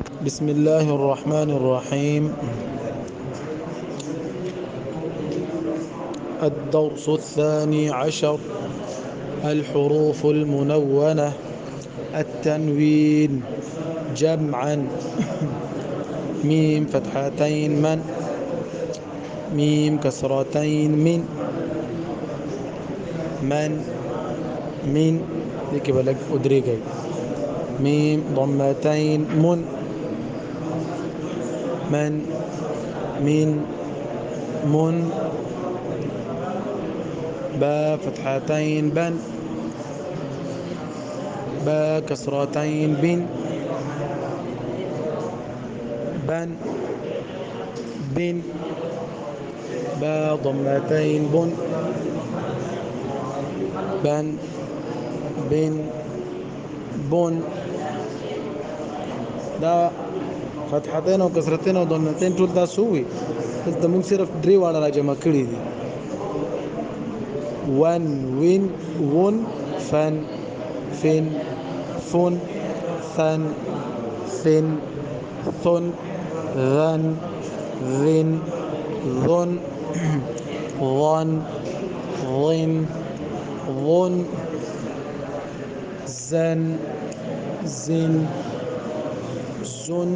بسم الله الرحمن الرحيم. الدرس الثاني عشر الحروف المنونة التنوين جمعا. ميم فتحتين من؟ ميم كسرتين من؟ من؟ من؟ دي كده لك أدريجي ميم ضمتين من؟ من من من با فتحتين بن با كسرتين بن بن بن با ضمتين بن بن بن بن دا فتحتين أو کسرتين أو ضمتين ټول دا سوي دلته موږ صرف درې واړه را جمع کړي دي. ون وین ون فن فن فن ثن ثن ثن ذن ذن ظن ظن ظن ظن زن زن زن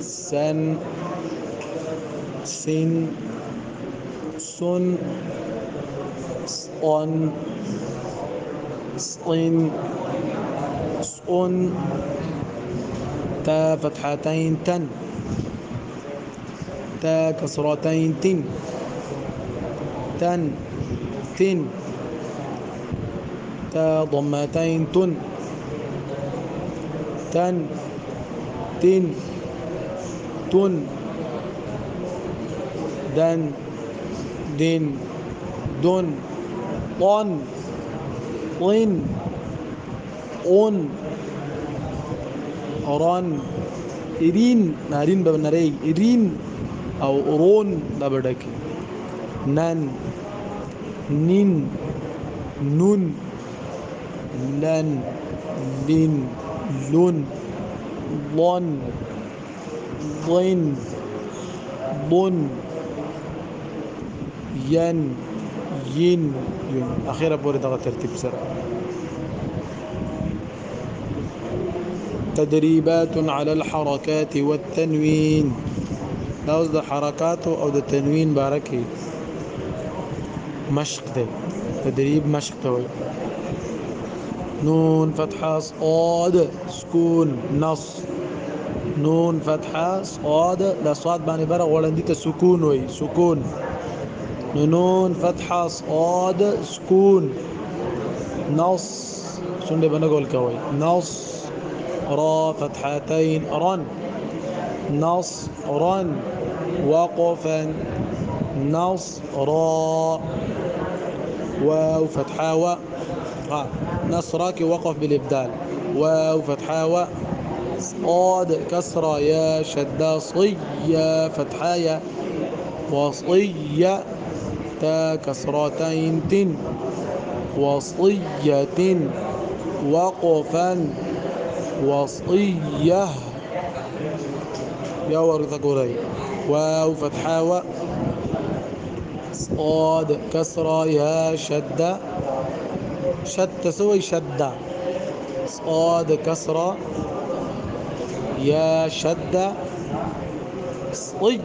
سن سن سن صن صن صن تا فتحتين تن تا كسرتين تن تن تن تا ضمتين تن تن تن تن دن. دن. دن. طن. طن. اون رن إرين. نارين ببنري إرين. أو أرون دبدك نن. نين. نون. لن. لن لن. ضن ضن ضن ين ين ين. أخيرا بوري دغه ترتيب سره تدريبات على الحركات والتنوين. دا اوس د حرکاتو أو د تنوین بارکه مشق دی تدریب مشق ته نون فتحة صاد سكون نص. نون فتحة صاد لا صاد باندې بره غوړندې ته سکون وي. سکون نون فتحة صاد سكون. نص. شنو بنقول كوي؟ نص. را فتحتين رن. نص رن. وقفا نص را. واو فتحة و. نصرك وقف بالإبدال. واو فتحة و. صاد كسرة يا شدة صي فتحة يا وصية تا كسرتين تن وصية وقفا وصية. يا ورثة قري واو فتحة و صاد كسرة يا شدة. شد تسوي شدة. صاد كسرة. يا شدة صي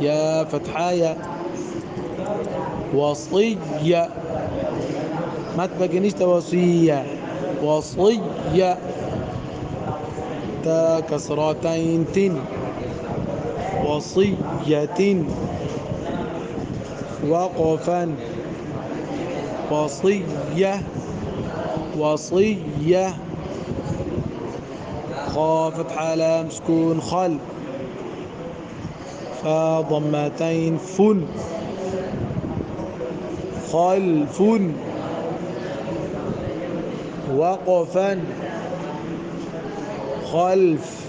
يا فتحايا. وصية ما تبقينيش توصية. وصية تا كسرتين تن وصية. وقفا وصية. وصية. خافت حالة مسكون خل فضمتين فن. خلف وقفا خلف.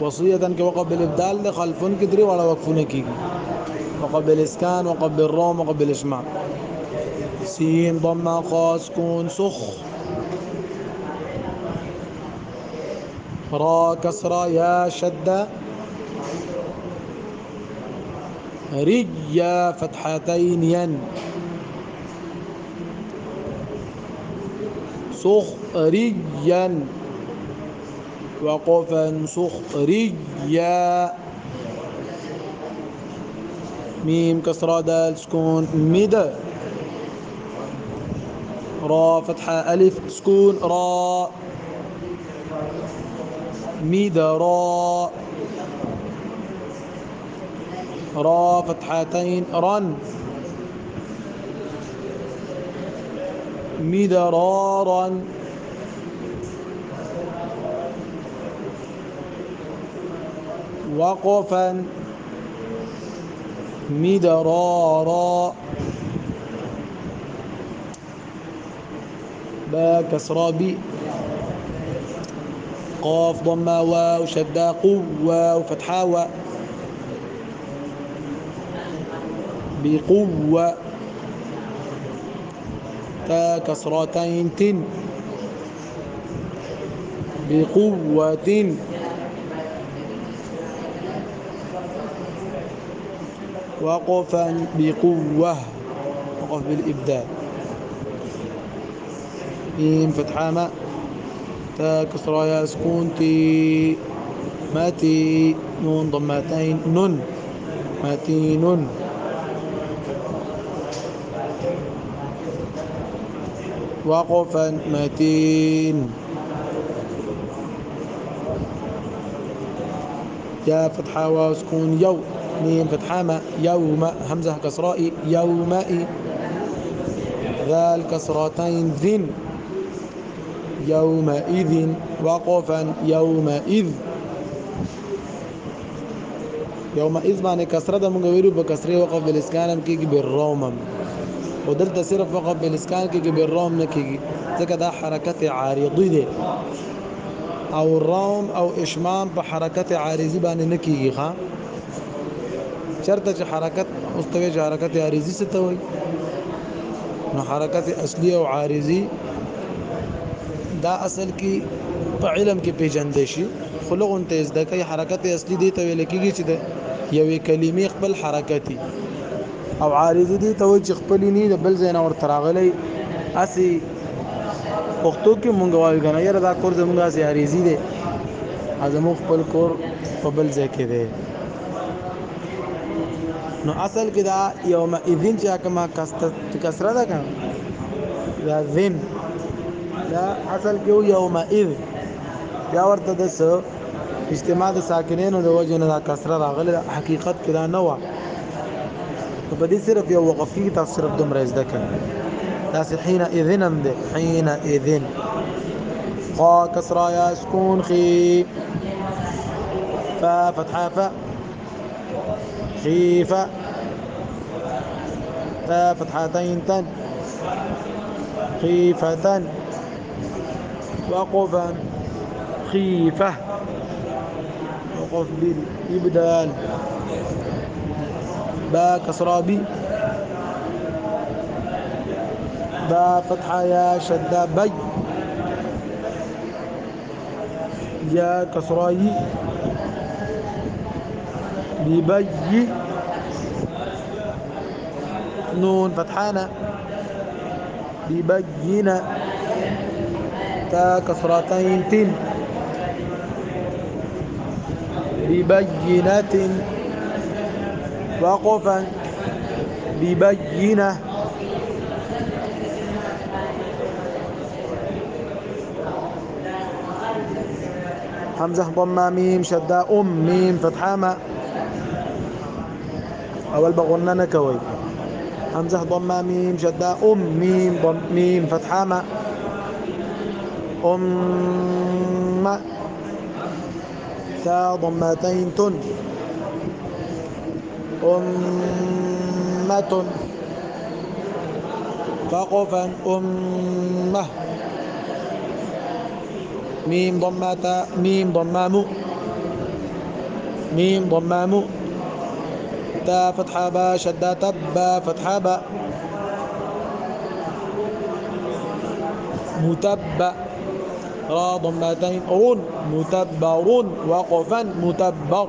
وصية كوقف بالإبدال خلف كدري ولا وقفون كيكي؟ وقف بالإسكان وقف بالروم وقف بالإشمام سين ضمة خاص كون سخ. را كسرة يا شدة رجيا فتحتين ين. سخريا وقفا سخريا ميم كسرة دال سكون مد را فتحة ألف سكون را. مد را فتحتين. رن. مدرارا وقفا. مدرارا با كسرى بي. قاف ضمة واو شدة قوة وفتحة و بقوة. تا كسرتين تن. بقوة. وقفا بقوة. وقف بالإبدال ميم فتحة ما. تا كسرة يا سكون تي ماتي نون. ضمتين نن متين وقفا متين يا فتحة وسكون يو. ميم فتحة ما. يوم همزة كسراء يومئ ذال كسرتين ذن. يومئذ وقفا يومئذ. يومئذ معنی کسره د مونږ ویلو په کسره وقف بالاسکان هم کېږي بالروم او دلته صرف وقف بالاسکان کېږي بالروم نه کېږي ځکه دا حرکت عارضی دی. او روم او اشمام په حرکت عارضی باندې نه کېږي ښا چرته چې حرکت مستوي حرکت عارضی څه ته وایي؟ نو حرکت اصلي او عارضی دا اصل کې په علم کې پیژندل شي. خلق ته زده کوي حرکت اصلي دی ته ویل کېږي چې د یوې کلمې خپل حرکتي او عارضی دی ته چې خپل نه د بل نه ورته راغلی. اسی پښتو کې مونږ وایو کنه یاره دا کور زمونږه سي عارضی دی. ازمو خپل کور په بل ځای کې دی. نو اصل کې دا یوم اذن چې کما کسره ده کنه دا ذن دا اصل کې یوم اذ بیا ورته د اجتماع د ساکنینو د وجه نه دا کسره راغله حقیقت کې دا نه و صرف یو وقف کې تاسو صرف دومره زده کړئ حين إذن هم حين إذن. قا كسرى يا سكون خي. فا فتحة فا. خيفة تا فتحتين تن. خيفة وقفا. خيفة. وقف بالإبدال. با كسرى بي با فتحة يا شدة يا كسرى ببي نون فتحانا. ببينة تا كسرتين تن ببينة. وقفا. ببينة. همزة ضمة ميم شدة أم ميم فتحة ما أول بغنى نكوي. همزة ضمة ميم شدة أم ميم ضم ميم فتحة ما أم تا ضمتين تن. أمة فقفا أمة. ميم ضمة ميم ضمام ميم ضمام تا فتحة با شدة تبا فتحة با. متبع را ضمتين رون متبر وقفا متبر